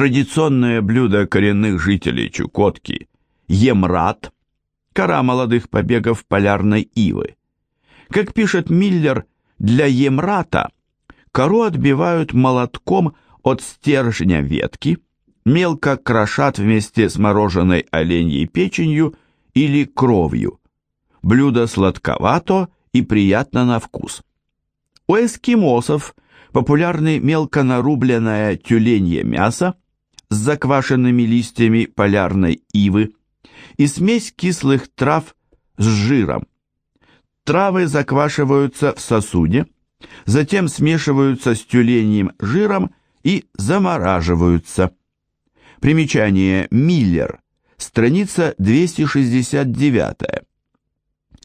Традиционное блюдо коренных жителей Чукотки – емрат, кора молодых побегов полярной ивы. Как пишет Миллер, для емрата кору отбивают молотком от стержня ветки, мелко крошат вместе с мороженой оленьей печенью или кровью. Блюдо сладковато и приятно на вкус. У эскимосов популярны мелко нарубленное тюленье мясо с заквашенными листьями полярной ивы и смесь кислых трав с жиром. Травы заквашиваются в сосуде, затем смешиваются с тюленьим жиром и замораживаются. Примечание Миллер, страница 269.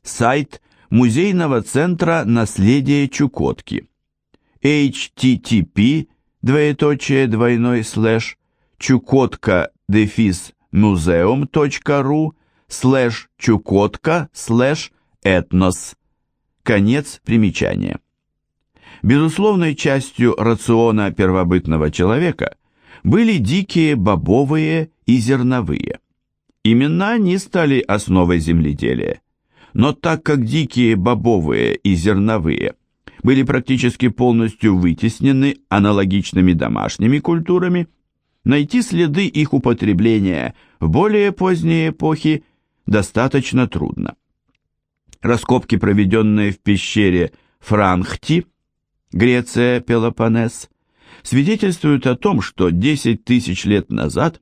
Сайт Музейного центра наследия Чукотки. http двоеточие двойной слэш чукотка дефис музеум.ру слэш чукотка слэш этнос. Конец примечания. Безусловной частью рациона первобытного человека были дикие бобовые и зерновые. Именно они стали основой земледелия. Но так как дикие бобовые и зерновые были практически полностью вытеснены аналогичными домашними культурами, найти следы их употребления в более поздние эпохи достаточно трудно. Раскопки, проведенные в пещере Франхти, Греция, Пелопоннес, свидетельствуют о том, что 10 тысяч лет назад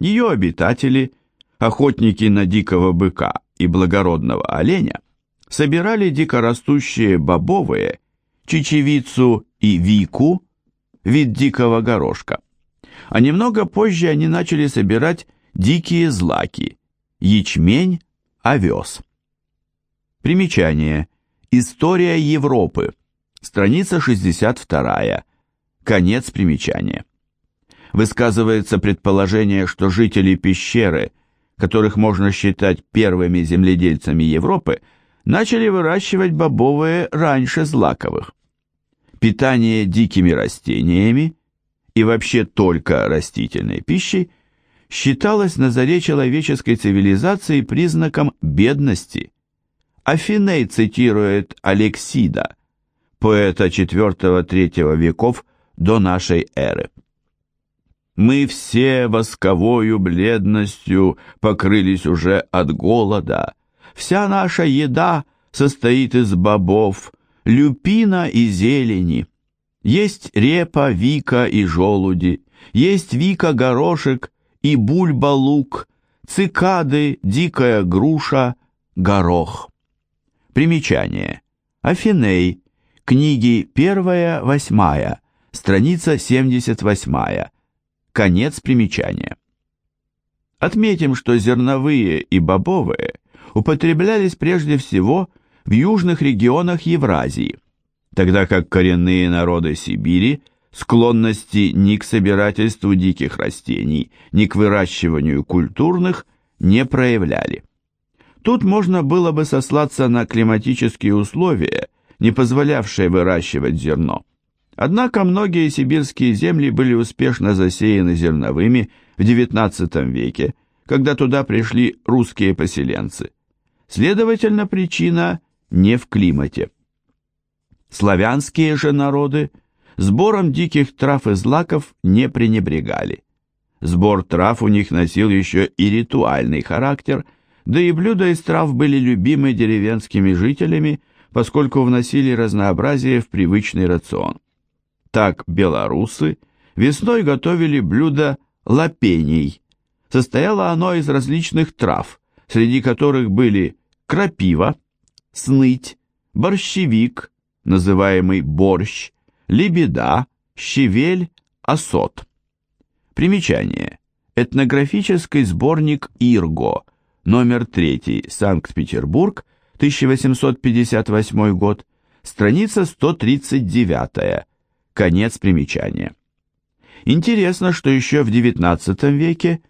ее обитатели, охотники на дикого быка и благородного оленя собирали дикорастущие бобовые, чечевицу и вику, вид дикого горошка. А немного позже они начали собирать дикие злаки, ячмень, овес. Примечание. История Европы. Страница 62. Конец примечания. Высказывается предположение, что жители пещеры – которых можно считать первыми земледельцами Европы, начали выращивать бобовые раньше злаковых. Питание дикими растениями и вообще только растительной пищей считалось на заре человеческой цивилизации признаком бедности. Афиней цитирует Алексида, поэта IV-III веков до нашей эры. Мы все восковою бледностью покрылись уже от голода. Вся наша еда состоит из бобов, люпина и зелени. Есть репа, вика и желуди, есть вика-горошек и бульба-лук, цикады, дикая груша, горох. Примечание. Афиней. Книги 1-8, страница 78. Конец примечания. Отметим, что зерновые и бобовые употреблялись прежде всего в южных регионах Евразии, тогда как коренные народы Сибири склонности ни к собирательству диких растений, ни к выращиванию культурных не проявляли. Тут можно было бы сослаться на климатические условия, не позволявшие выращивать зерно. Однако многие сибирские земли были успешно засеяны зерновыми в XIX веке, когда туда пришли русские поселенцы. Следовательно, причина не в климате. Славянские же народы сбором диких трав и злаков не пренебрегали. Сбор трав у них носил еще и ритуальный характер, да и блюда из трав были любимы деревенскими жителями, поскольку вносили разнообразие в привычный рацион. Так белорусы весной готовили блюдо лапений. Состояло оно из различных трав, среди которых были крапива, сныть, борщевик, называемый борщ, лебеда, щавель, осот. Примечание. Этнографический сборник «Ирго», номер 3, Санкт-Петербург, 1858 год, страница 139 Конец примечания. Интересно, что еще в XIX веке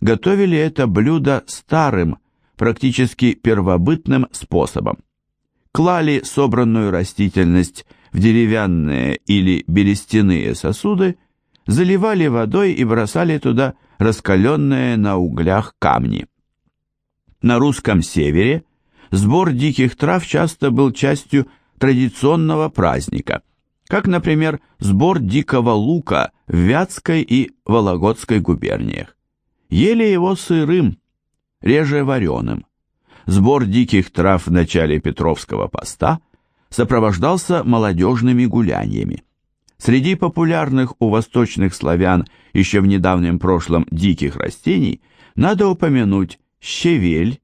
готовили это блюдо старым, практически первобытным способом. Клали собранную растительность в деревянные или берестяные сосуды, заливали водой и бросали туда раскаленные на углях камни. На русском севере сбор диких трав часто был частью традиционного праздника, как, например, сбор дикого лука в Вятской и Вологодской губерниях. Ели его сырым, реже вареным. Сбор диких трав в начале Петровского поста сопровождался молодежными гуляниями. Среди популярных у восточных славян еще в недавнем прошлом диких растений надо упомянуть щавель,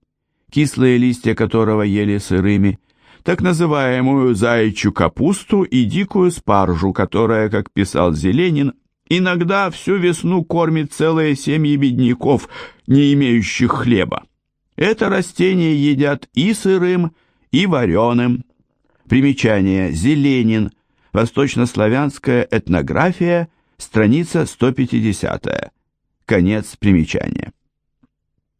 кислые листья которого ели сырыми, так называемую заячью капусту и дикую спаржу, которая, как писал Зеленин, иногда всю весну кормит целые семьи бедняков, не имеющих хлеба. Это растение едят и сырым, и вареным. Примечание «Зеленин», Восточнославянская этнография, страница 150. Конец примечания.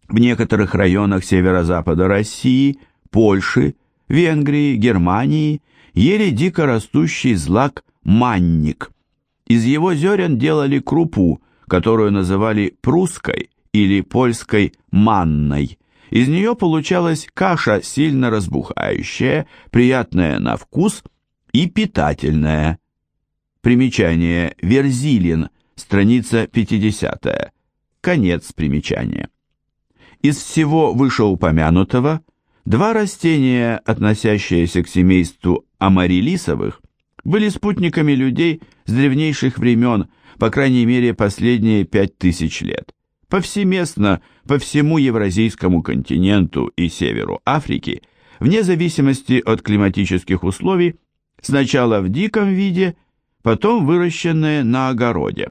В некоторых районах северо-запада России, Польши, Венгрии, Германии ели дикорастущий злак манник. Из его зерен делали крупу, которую называли прусской или польской манной. Из нее получалась каша, сильно разбухающая, приятная на вкус и питательная. Примечание Верзилин, страница 50. Конец примечания. Из всего вышеупомянутого два растения, относящиеся к семейству амарилисовых, были спутниками людей с древнейших времен, по крайней мере последние пять тысяч лет. Повсеместно по всему Евразийскому континенту и северу Африки, вне зависимости от климатических условий, сначала в диком виде, потом выращенные на огороде.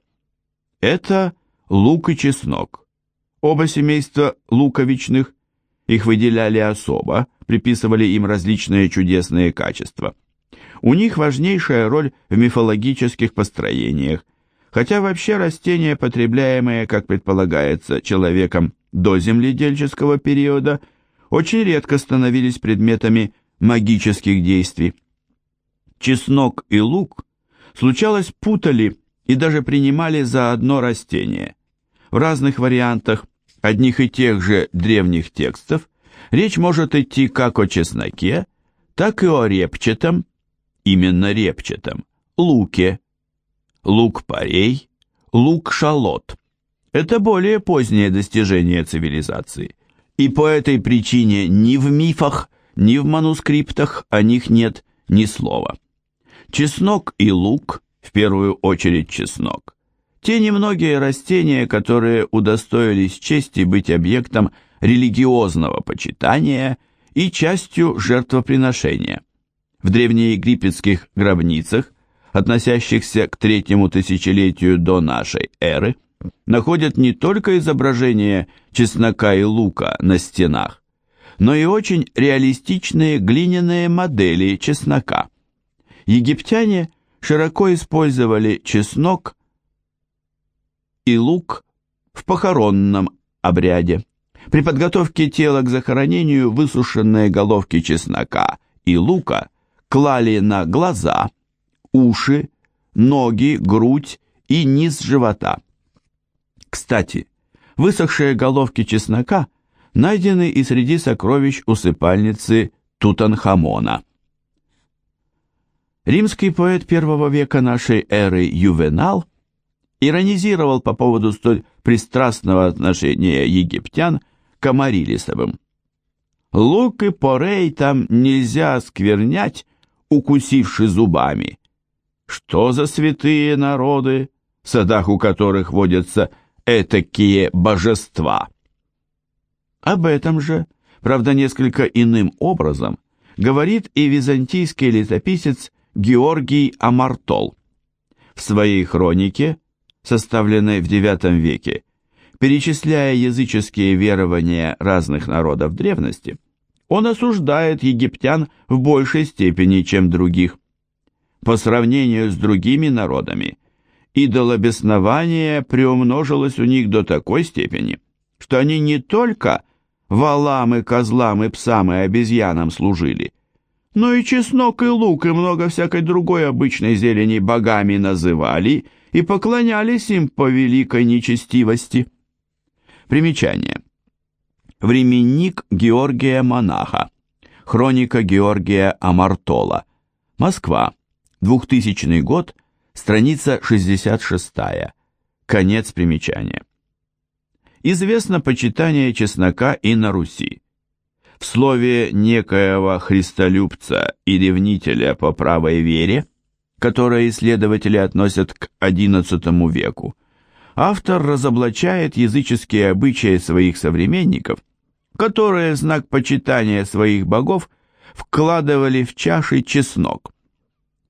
Это лук и чеснок. Оба семейства луковичных, их выделяли особо, приписывали им различные чудесные качества. У них важнейшая роль в мифологических построениях, хотя вообще растения, потребляемые, как предполагается, человеком до земледельческого периода, очень редко становились предметами магических действий чеснок и лук, случалось путали и даже принимали за одно растение. В разных вариантах одних и тех же древних текстов речь может идти как о чесноке, так и о репчатом, именно репчатом, луке, лук-порей, лук-шалот. Это более позднее достижение цивилизации. И по этой причине ни в мифах, ни в манускриптах о них нет ни слова. Чеснок и лук, в первую очередь чеснок, те немногие растения, которые удостоились чести быть объектом религиозного почитания и частью жертвоприношения. В древнеегипетских гробницах, относящихся к третьему тысячелетию до нашей эры, находят не только изображения чеснока и лука на стенах, но и очень реалистичные глиняные модели чеснока – Египтяне широко использовали чеснок и лук в похоронном обряде. При подготовке тела к захоронению высушенные головки чеснока и лука клали на глаза, уши, ноги, грудь и низ живота. Кстати, высохшие головки чеснока найдены и среди сокровищ усыпальницы Тутанхамона. Римский поэт первого века нашей эры Ювенал иронизировал по поводу столь пристрастного отношения египтян к Амарилисовым. «Лук и порей там нельзя сквернять, укусивши зубами. Что за святые народы, в садах у которых водятся этакие божества?» Об этом же, правда несколько иным образом, говорит и византийский летописец Георгий Амартол. В своей хронике, составленной в IX веке, перечисляя языческие верования разных народов древности, он осуждает египтян в большей степени, чем других. По сравнению с другими народами, идолобеснование приумножилось у них до такой степени, что они не только валам и козлам и псам и обезьянам служили, но и чеснок, и лук, и много всякой другой обычной зелени богами называли и поклонялись им по великой нечестивости. Примечание. Временник Георгия Монаха. Хроника Георгия Амартола. Москва. 2000 год. Страница 66. Конец примечания. Известно почитание чеснока и на Руси. В слове некоего христолюбца и ревнителя по правой вере, которое исследователи относят к XI веку, автор разоблачает языческие обычаи своих современников, которые знак почитания своих богов вкладывали в чаши чеснок.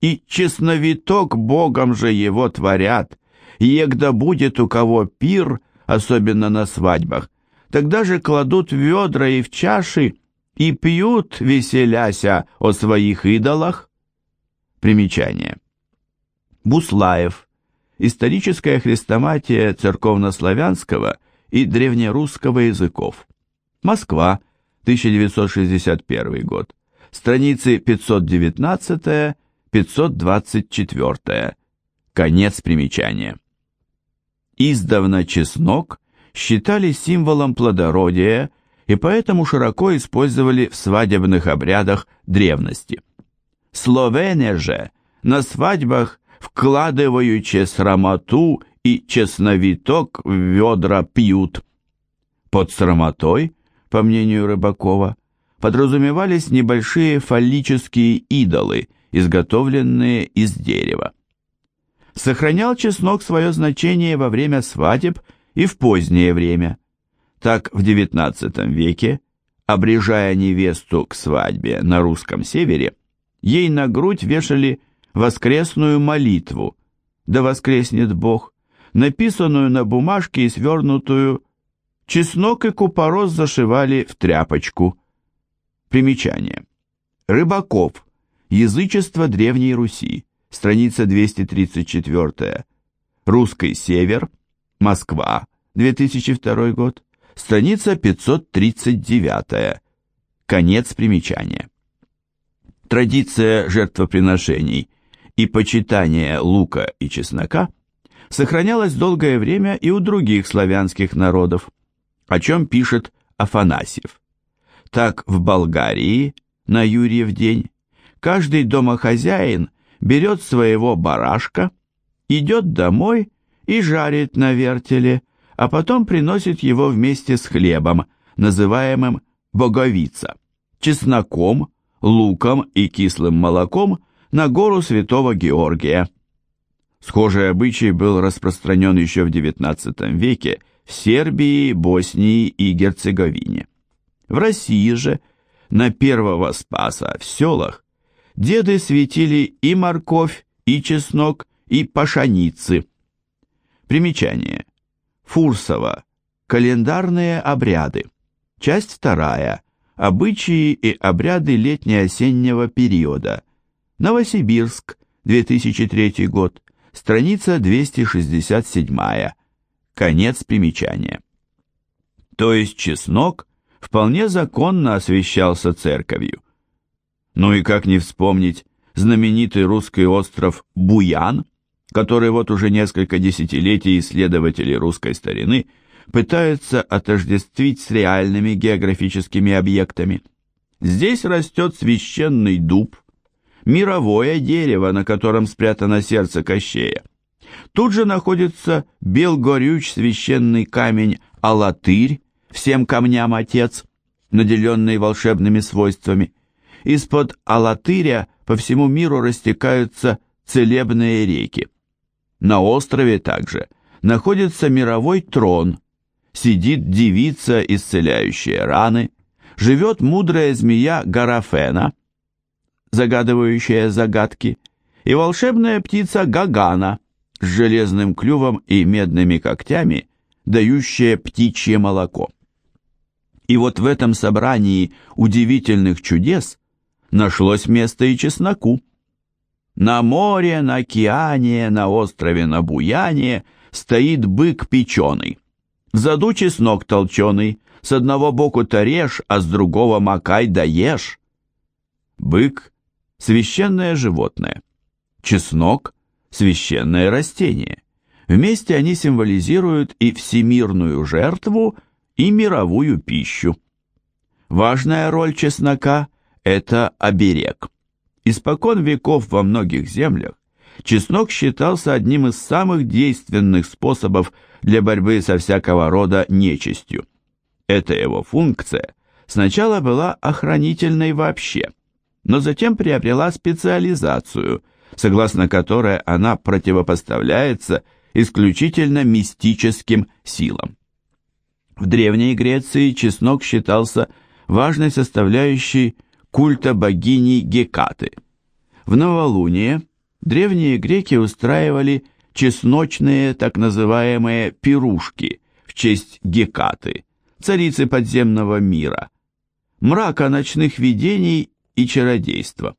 И чесновиток богом же его творят, егда будет у кого пир, особенно на свадьбах, тогда же кладут ведра и в чаши и пьют, веселяся о своих идолах. Примечание. Буслаев. Историческая хрестоматия церковнославянского и древнерусского языков. Москва, 1961 год. Страницы 519-524. Конец примечания. Издавна чеснок считали символом плодородия и поэтому широко использовали в свадебных обрядах древности. Словения же на свадьбах вкладываючи срамоту и чесновиток в ведра пьют. Под срамотой, по мнению Рыбакова, подразумевались небольшие фаллические идолы, изготовленные из дерева. Сохранял чеснок свое значение во время свадеб и в позднее время. Так в XIX веке, обрежая невесту к свадьбе на русском севере, ей на грудь вешали воскресную молитву «Да воскреснет Бог», написанную на бумажке и свернутую, чеснок и купорос зашивали в тряпочку. Примечание. Рыбаков. Язычество Древней Руси. Страница 234. Русский север. Москва. 2002 год. Страница 539. Конец примечания. Традиция жертвоприношений и почитания лука и чеснока сохранялась долгое время и у других славянских народов, о чем пишет Афанасьев. Так в Болгарии на Юрьев день каждый домохозяин берет своего барашка, идет домой и жарит на вертеле, а потом приносит его вместе с хлебом, называемым боговица, чесноком, луком и кислым молоком на гору Святого Георгия. Схожий обычай был распространен еще в XIX веке в Сербии, Боснии и Герцеговине. В России же на первого Спаса в селах деды светили и морковь, и чеснок, и пашаницы. Примечание. Фурсова. Календарные обряды. Часть вторая. Обычаи и обряды летне-осеннего периода. Новосибирск, 2003 год. Страница 267. Конец примечания. То есть чеснок вполне законно освещался церковью. Ну и как не вспомнить знаменитый русский остров Буян, который вот уже несколько десятилетий исследователи русской старины пытаются отождествить с реальными географическими объектами. Здесь растет священный дуб, мировое дерево, на котором спрятано сердце Кощея. Тут же находится белгорюч священный камень Алатырь, всем камням отец, наделенный волшебными свойствами. Из-под Алатыря по всему миру растекаются целебные реки. На острове также находится мировой трон, сидит девица, исцеляющая раны, живет мудрая змея Гарафена, загадывающая загадки, и волшебная птица Гагана с железным клювом и медными когтями, дающая птичье молоко. И вот в этом собрании удивительных чудес нашлось место и чесноку. На море, на океане, на острове, на буяне стоит бык печеный. В заду чеснок толченый, с одного боку-то режь, а с другого макай да ешь. Бык священное животное. Чеснок – священное растение. Вместе они символизируют и всемирную жертву, и мировую пищу. Важная роль чеснока – это оберег. Испокон веков во многих землях чеснок считался одним из самых действенных способов для борьбы со всякого рода нечистью. Эта его функция сначала была охранительной вообще, но затем приобрела специализацию, согласно которой она противопоставляется исключительно мистическим силам. В Древней Греции чеснок считался важной составляющей культа богини Гекаты. В новолуние древние греки устраивали чесночные так называемые пирушки в честь Гекаты, царицы подземного мира, мрака ночных видений и чародейства.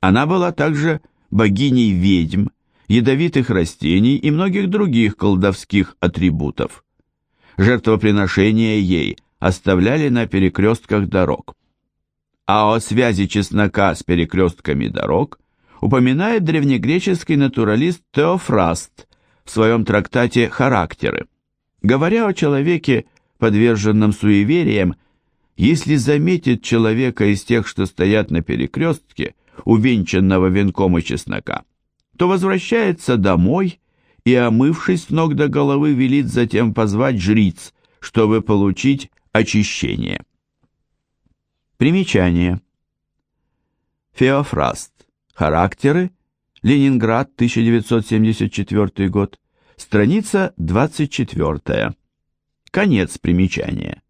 Она была также богиней ведьм, ядовитых растений и многих других колдовских атрибутов. Жертвоприношения ей оставляли на перекрестках дорог. А о связи чеснока с перекрестками дорог упоминает древнегреческий натуралист Теофраст в своем трактате «Характеры». Говоря о человеке, подверженном суевериям, если заметит человека из тех, что стоят на перекрестке, увенчанного венком и чеснока, то возвращается домой и, омывшись с ног до головы, велит затем позвать жриц, чтобы получить очищение. Примечание. Феофраст. Характеры. Ленинград, 1974 год. Страница 24. Конец примечания.